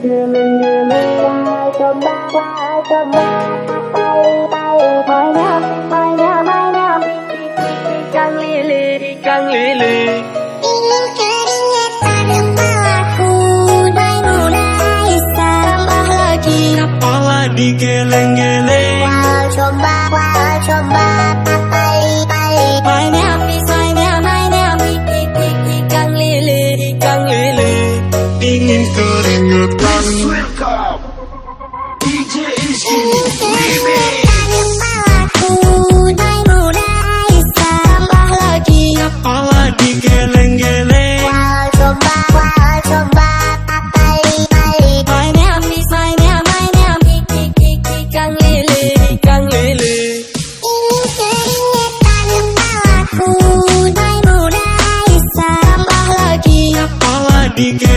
Feeling you, I come back, I come back.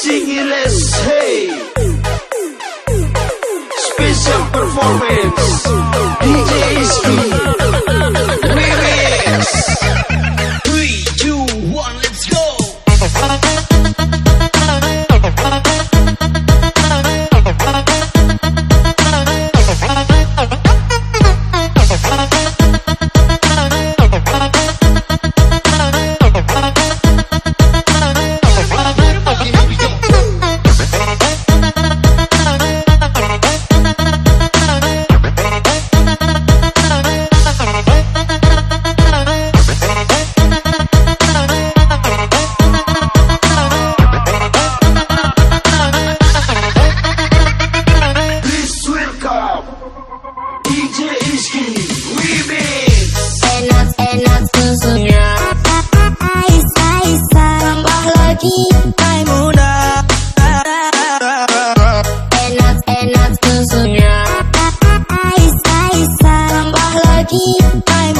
Sing it less, hey! Special performance, DJ Ski. aqui vai mudar. É nós, é nós que sonhar. Isso, isso, vamos aqui vai mudar.